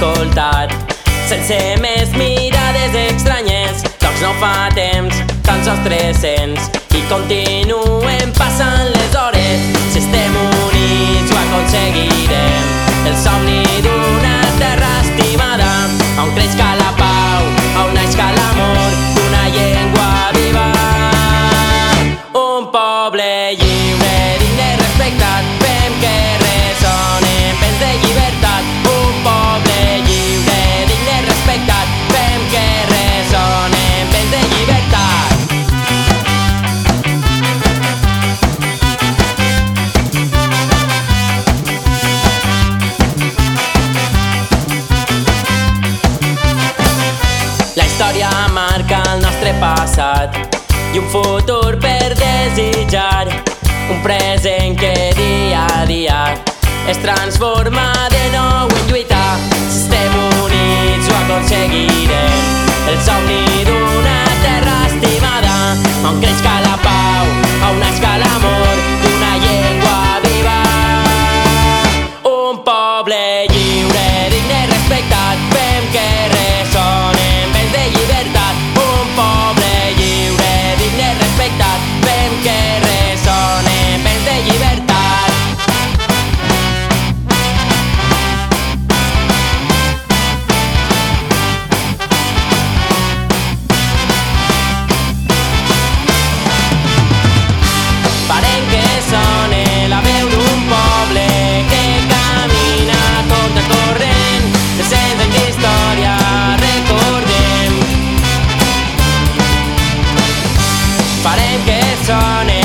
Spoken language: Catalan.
escoltat. Sense més mirades estranyes doncs no fa temps que ens estresens i continuem passant les passat. I un futur per desitjar. Un present que dia a dia es transforma de nou en lluita. Si estem units ho aconseguirem. El somni d'una terra estimada on creix que la pau a una escala amor d'una llengua viva. Un poble on it.